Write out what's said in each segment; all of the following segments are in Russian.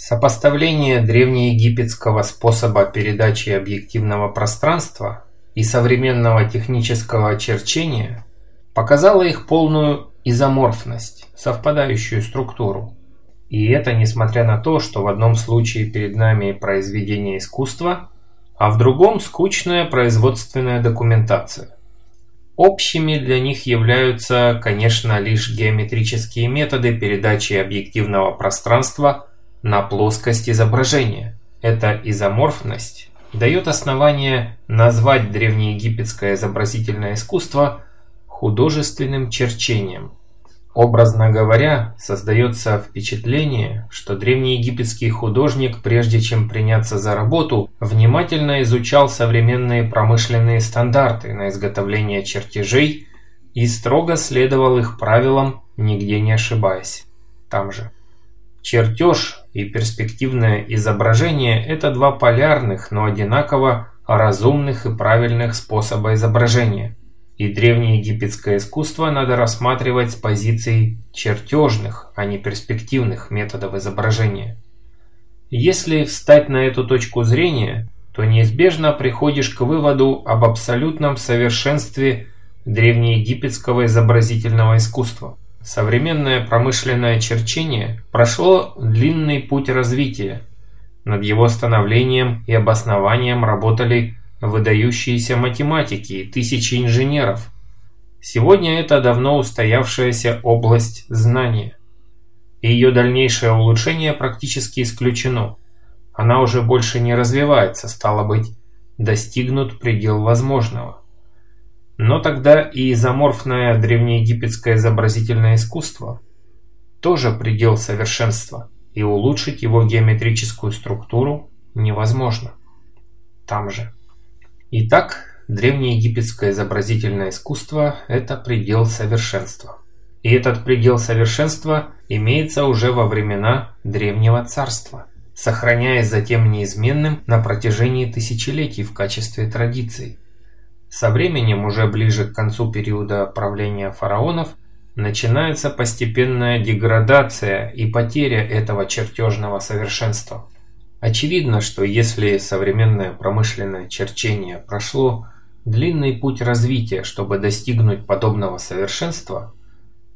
Сопоставление древнеегипетского способа передачи объективного пространства и современного технического очерчения показало их полную изоморфность, совпадающую структуру. И это несмотря на то, что в одном случае перед нами произведение искусства, а в другом скучная производственная документация. Общими для них являются, конечно, лишь геометрические методы передачи объективного пространства на плоскость изображения. Эта изоморфность дает основание назвать древнеегипетское изобразительное искусство художественным черчением. Образно говоря, создается впечатление, что древнеегипетский художник, прежде чем приняться за работу, внимательно изучал современные промышленные стандарты на изготовление чертежей и строго следовал их правилам, нигде не ошибаясь. Там же. Чертеж и перспективное изображение – это два полярных, но одинаково разумных и правильных способа изображения. И древнеегипетское искусство надо рассматривать с позиций чертежных, а не перспективных методов изображения. Если встать на эту точку зрения, то неизбежно приходишь к выводу об абсолютном совершенстве древнеегипетского изобразительного искусства. Современное промышленное черчение прошло длинный путь развития. Над его становлением и обоснованием работали выдающиеся математики и тысячи инженеров. Сегодня это давно устоявшаяся область знания. И ее дальнейшее улучшение практически исключено. Она уже больше не развивается, стало быть, достигнут предел возможного. Но тогда и изоморфное древнеегипетское изобразительное искусство тоже предел совершенства, и улучшить его геометрическую структуру невозможно. Там же. Итак, древнеегипетское изобразительное искусство – это предел совершенства. И этот предел совершенства имеется уже во времена Древнего Царства, сохраняясь затем неизменным на протяжении тысячелетий в качестве традиций. Со временем, уже ближе к концу периода правления фараонов, начинается постепенная деградация и потеря этого чертежного совершенства. Очевидно, что если современное промышленное черчение прошло длинный путь развития, чтобы достигнуть подобного совершенства,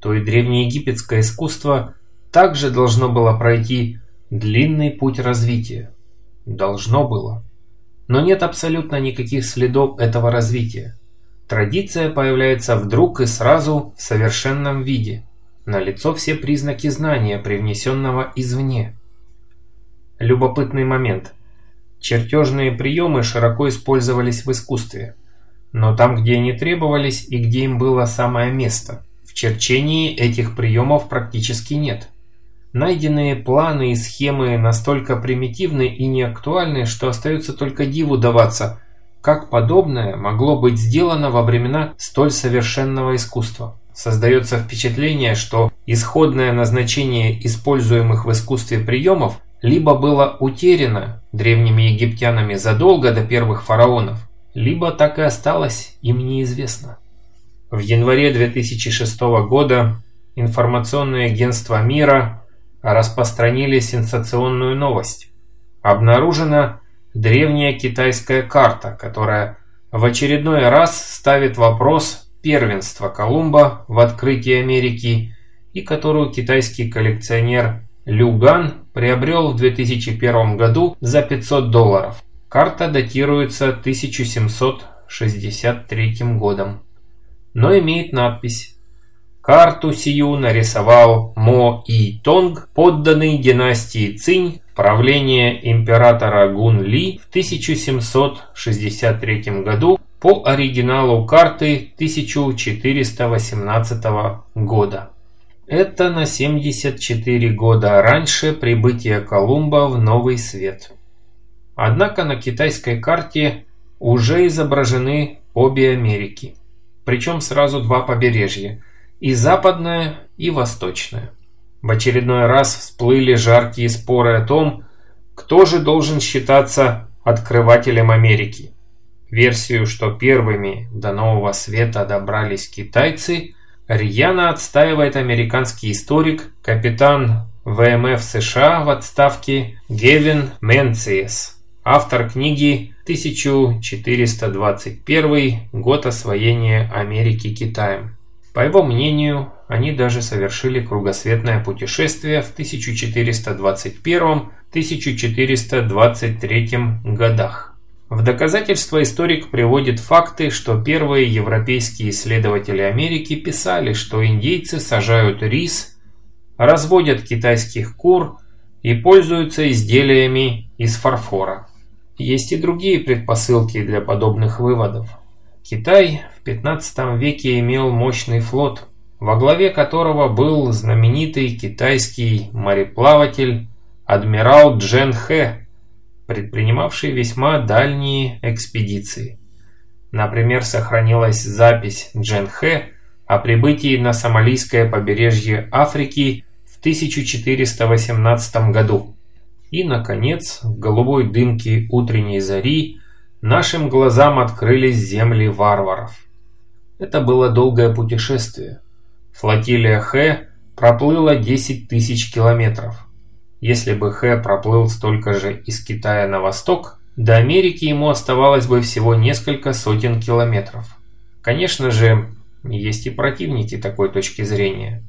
то и древнеегипетское искусство также должно было пройти длинный путь развития. Должно было. Но нет абсолютно никаких следов этого развития. Традиция появляется вдруг и сразу в совершенном виде. Налицо все признаки знания, привнесенного извне. Любопытный момент. Чертежные приемы широко использовались в искусстве. Но там, где они требовались и где им было самое место. В черчении этих приемов практически нет. Найденные планы и схемы настолько примитивны и неактуальны, что остается только диву даваться, как подобное могло быть сделано во времена столь совершенного искусства. Создается впечатление, что исходное назначение используемых в искусстве приемов либо было утеряно древними египтянами задолго до первых фараонов, либо так и осталось им неизвестно. В январе 2006 года информационные агентства мира распространили сенсационную новость. Обнаружена древняя китайская карта, которая в очередной раз ставит вопрос первенства Колумба в открытии Америки и которую китайский коллекционер Люган приобрел в 2001 году за 500 долларов. Карта датируется 1763 годом, но имеет надпись Карту сию нарисовал Мо И Тонг, подданный династии Цинь, правление императора Гун Ли в 1763 году по оригиналу карты 1418 года. Это на 74 года раньше прибытия Колумба в Новый Свет. Однако на китайской карте уже изображены обе Америки. Причем сразу два побережья – и западное, и восточное. В очередной раз всплыли жаркие споры о том, кто же должен считаться открывателем Америки. Версию, что первыми до Нового Света добрались китайцы – Рьяно отстаивает американский историк, капитан ВМФ США в отставке Гевин Менциес, автор книги 1421 «Год освоения Америки Китаем». По его мнению, они даже совершили кругосветное путешествие в 1421-1423 годах. В доказательство историк приводит факты, что первые европейские исследователи Америки писали, что индейцы сажают рис, разводят китайских кур и пользуются изделиями из фарфора. Есть и другие предпосылки для подобных выводов. Китай в 15 веке имел мощный флот, во главе которого был знаменитый китайский мореплаватель адмирал Джен Хэ, предпринимавший весьма дальние экспедиции. Например, сохранилась запись Джен Хэ о прибытии на Сомалийское побережье Африки в 1418 году. И, наконец, в голубой дымке утренней зари нашим глазам открылись земли варваров. Это было долгое путешествие. Флотилия Хэ проплыла 10 тысяч километров. Если бы Хэ проплыл столько же из Китая на восток, до Америки ему оставалось бы всего несколько сотен километров. Конечно же, есть и противники такой точки зрения.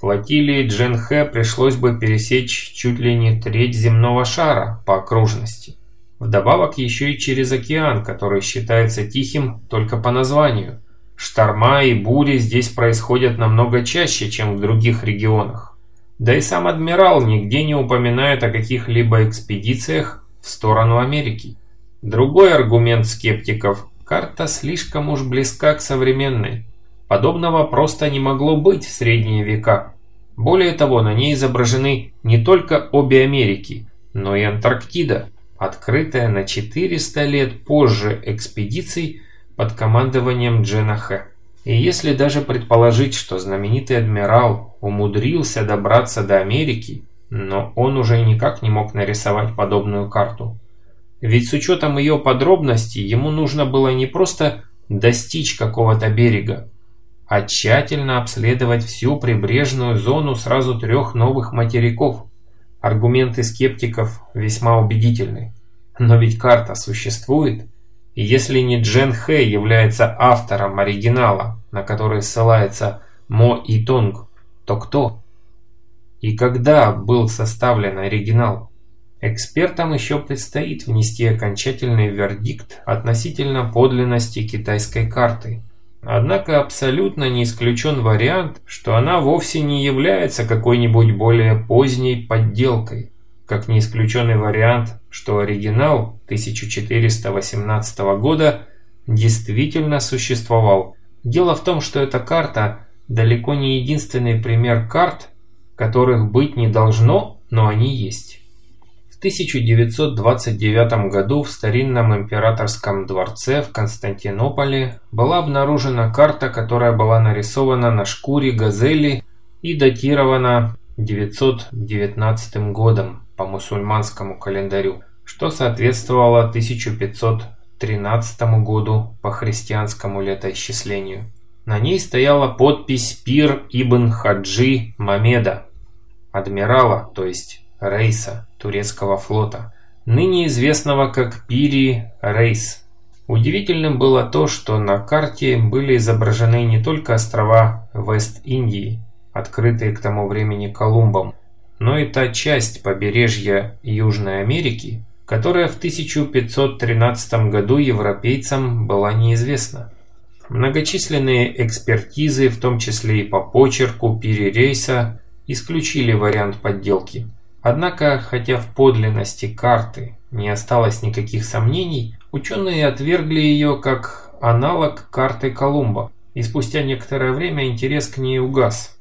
Флотилии Джен Хэ пришлось бы пересечь чуть ли не треть земного шара по окружности. Вдобавок еще и через океан, который считается тихим только по названию. Шторма и бури здесь происходят намного чаще, чем в других регионах. Да и сам адмирал нигде не упоминает о каких-либо экспедициях в сторону Америки. Другой аргумент скептиков – карта слишком уж близка к современной. Подобного просто не могло быть в средние века. Более того, на ней изображены не только обе Америки, но и Антарктида, открытая на 400 лет позже экспедиций под командованием Джена Хэ. И если даже предположить, что знаменитый адмирал умудрился добраться до Америки, но он уже никак не мог нарисовать подобную карту. Ведь с учетом ее подробностей ему нужно было не просто достичь какого-то берега, а тщательно обследовать всю прибрежную зону сразу трех новых материков. Аргументы скептиков весьма убедительны. Но ведь карта существует – и если не Джен Хэ является автором оригинала, на который ссылается Мо И Тонг, то кто? И когда был составлен оригинал? Экспертам еще предстоит внести окончательный вердикт относительно подлинности китайской карты. Однако абсолютно не исключен вариант, что она вовсе не является какой-нибудь более поздней подделкой как не исключенный вариант, что оригинал 1418 года действительно существовал. Дело в том, что эта карта далеко не единственный пример карт, которых быть не должно, но они есть. В 1929 году в старинном императорском дворце в Константинополе была обнаружена карта, которая была нарисована на шкуре газели и датирована 919 годом по мусульманскому календарю, что соответствовало 1513 году по христианскому летоисчислению. На ней стояла подпись Пир ибн Хаджи Мамеда, адмирала, то есть рейса турецкого флота, ныне известного как Пири Рейс. Удивительным было то, что на карте были изображены не только острова Вест-Индии, открытые к тому времени Колумбом, но и та часть побережья Южной Америки, которая в 1513 году европейцам была неизвестна. Многочисленные экспертизы, в том числе и по почерку перерейса, исключили вариант подделки. Однако, хотя в подлинности карты не осталось никаких сомнений, ученые отвергли ее как аналог карты Колумба, и спустя некоторое время интерес к ней угас.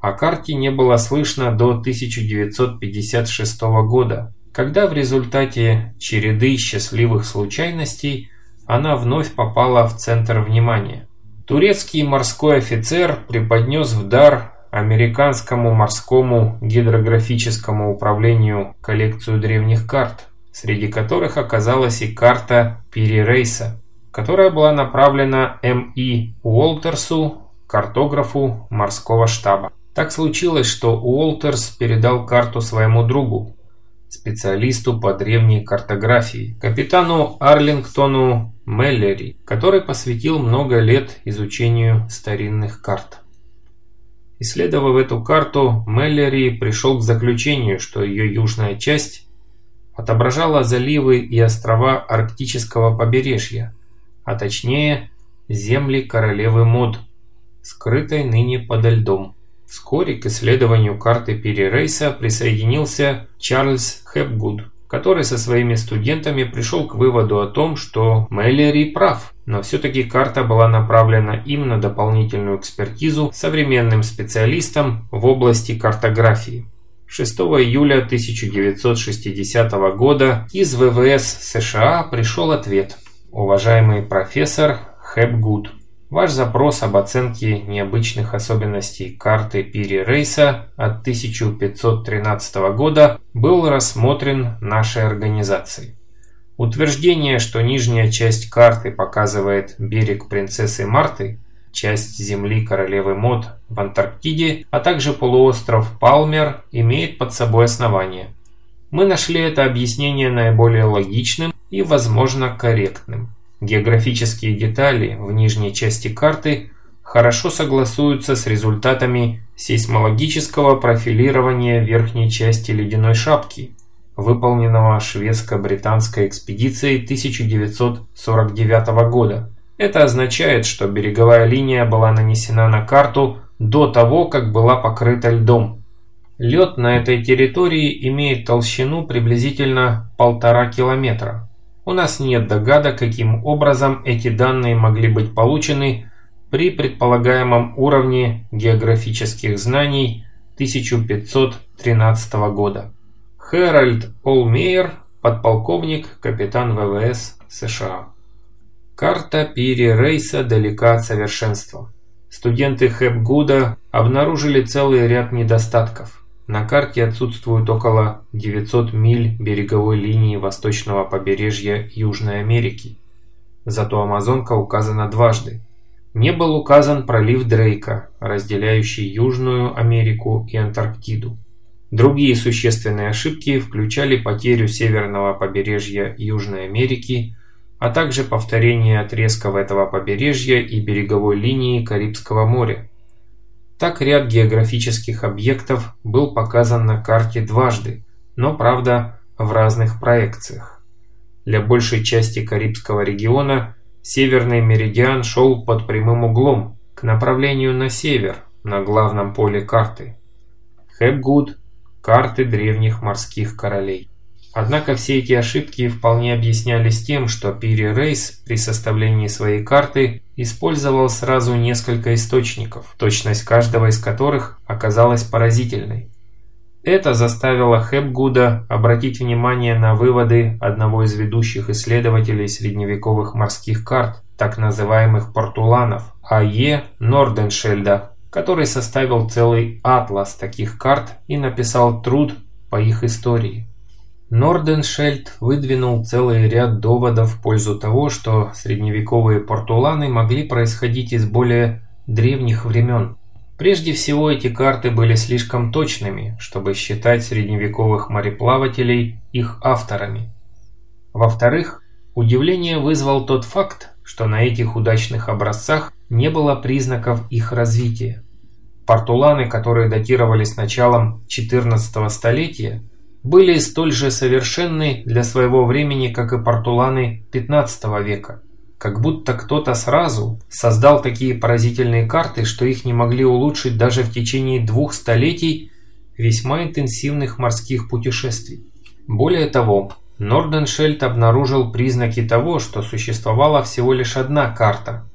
О карте не было слышно до 1956 года, когда в результате череды счастливых случайностей она вновь попала в центр внимания. Турецкий морской офицер преподнес в дар американскому морскому гидрографическому управлению коллекцию древних карт, среди которых оказалась и карта Пири-Рейса, которая была направлена М.И. Уолтерсу, картографу морского штаба. Так случилось, что Уолтерс передал карту своему другу, специалисту по древней картографии, капитану Арлингтону Меллери, который посвятил много лет изучению старинных карт. Исследовав эту карту, Меллери пришел к заключению, что ее южная часть отображала заливы и острова арктического побережья, а точнее земли королевы Мод, скрытой ныне подо льдом. Вскоре к исследованию карты Перерейса присоединился Чарльз Хепгуд, который со своими студентами пришел к выводу о том, что Мэллери прав, но все-таки карта была направлена им на дополнительную экспертизу современным специалистам в области картографии. 6 июля 1960 года из ВВС США пришел ответ. Уважаемый профессор Хепгуд, Ваш запрос об оценке необычных особенностей карты Пири Рейса от 1513 года был рассмотрен нашей организацией. Утверждение, что нижняя часть карты показывает берег принцессы Марты, часть земли королевы Мод в Антарктиде, а также полуостров Палмер, имеет под собой основание. Мы нашли это объяснение наиболее логичным и, возможно, корректным. Географические детали в нижней части карты хорошо согласуются с результатами сейсмологического профилирования верхней части ледяной шапки, выполненного шведско-британской экспедицией 1949 года. Это означает, что береговая линия была нанесена на карту до того, как была покрыта льдом. Лед на этой территории имеет толщину приблизительно полтора километра. У нас нет догадок, каким образом эти данные могли быть получены при предполагаемом уровне географических знаний 1513 года. Хэральд Олмейер, подполковник, капитан ВВС США. Карта Пири Рейса далека от совершенства. Студенты Хэпгуда обнаружили целый ряд недостатков – на карте отсутствует около 900 миль береговой линии восточного побережья Южной Америки. Зато Амазонка указана дважды. Не был указан пролив Дрейка, разделяющий Южную Америку и Антарктиду. Другие существенные ошибки включали потерю северного побережья Южной Америки, а также повторение отрезков этого побережья и береговой линии Карибского моря. Так ряд географических объектов был показан на карте дважды, но, правда, в разных проекциях. Для большей части Карибского региона северный меридиан шел под прямым углом к направлению на север на главном поле карты. Хэпгуд – карты древних морских королей. Однако все эти ошибки вполне объяснялись тем, что Пири Рейс при составлении своей карты использовал сразу несколько источников, точность каждого из которых оказалась поразительной. Это заставило Хепгуда обратить внимание на выводы одного из ведущих исследователей средневековых морских карт, так называемых портуланов, А.Е. Норденшельда, который составил целый атлас таких карт и написал труд по их истории. Норденшельд выдвинул целый ряд доводов в пользу того, что средневековые портуланы могли происходить из более древних времен. Прежде всего, эти карты были слишком точными, чтобы считать средневековых мореплавателей их авторами. Во-вторых, удивление вызвал тот факт, что на этих удачных образцах не было признаков их развития. Портуланы, которые датировались началом XIV столетия, были столь же совершенны для своего времени, как и портуланы XV века. Как будто кто-то сразу создал такие поразительные карты, что их не могли улучшить даже в течение двух столетий весьма интенсивных морских путешествий. Более того, Норденшельд обнаружил признаки того, что существовала всего лишь одна карта,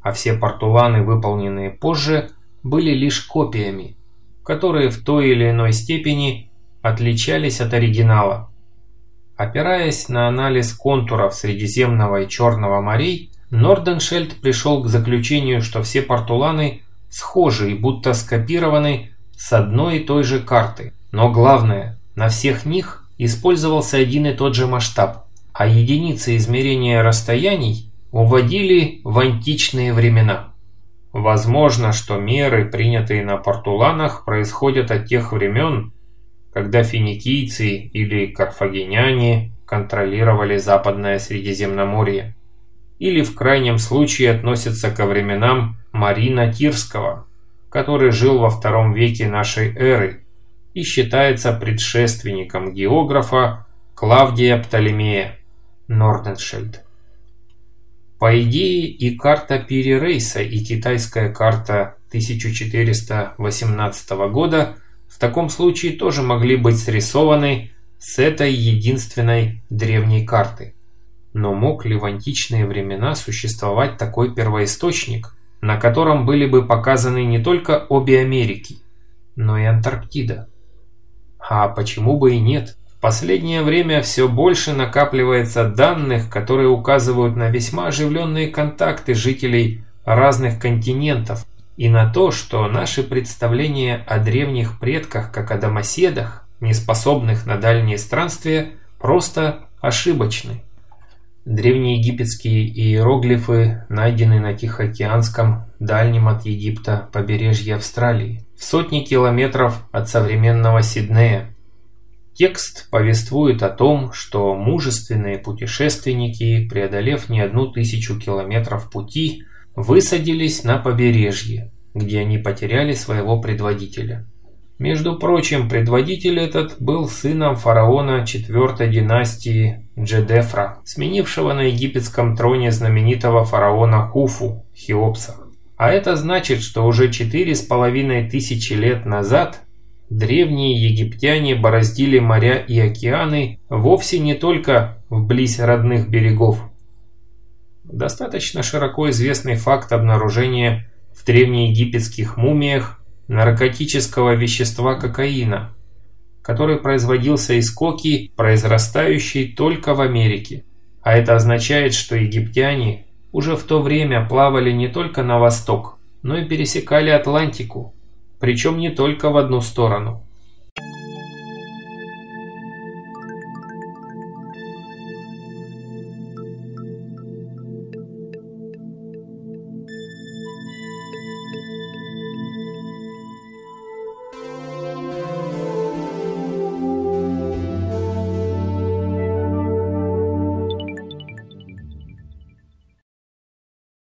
а все портуланы, выполненные позже, были лишь копиями, которые в той или иной степени отличались от оригинала. Опираясь на анализ контуров Средиземного и Черного морей, Норденшельд пришел к заключению, что все портуланы схожи и будто скопированы с одной и той же карты. Но главное, на всех них использовался один и тот же масштаб, а единицы измерения расстояний уводили в античные времена. Возможно, что меры, принятые на портуланах, происходят от тех времен, когда финикийцы или карфагеняне контролировали Западное Средиземноморье, или в крайнем случае относятся ко временам Марина Тирского, который жил во втором веке нашей эры и считается предшественником географа Клавдия Птолемея Норденшельд. По идее и карта Пири Рейса, и китайская карта 1418 года в таком случае тоже могли быть срисованы с этой единственной древней карты. Но мог ли в античные времена существовать такой первоисточник, на котором были бы показаны не только обе Америки, но и Антарктида? А почему бы и нет? В последнее время все больше накапливается данных, которые указывают на весьма оживленные контакты жителей разных континентов и на то, что наши представления о древних предках как о домоседах, неспособных на дальние странствия, просто ошибочны. Древнеегипетские иероглифы найдены на Тихоокеанском, дальнем от Египта, побережье Австралии, в сотни километров от современного Сиднея. Текст повествует о том, что мужественные путешественники, преодолев не одну тысячу километров пути, высадились на побережье, где они потеряли своего предводителя. Между прочим, предводитель этот был сыном фараона четвертой династии Джедефра, сменившего на египетском троне знаменитого фараона Хуфу, Хеопса. А это значит, что уже четыре с половиной тысячи лет назад древние египтяне бороздили моря и океаны вовсе не только вблизь родных берегов. Достаточно широко известный факт обнаружения в древнеегипетских мумиях наркотического вещества кокаина, который производился из коки, произрастающей только в Америке. А это означает, что египтяне уже в то время плавали не только на восток, но и пересекали Атлантику, причем не только в одну сторону.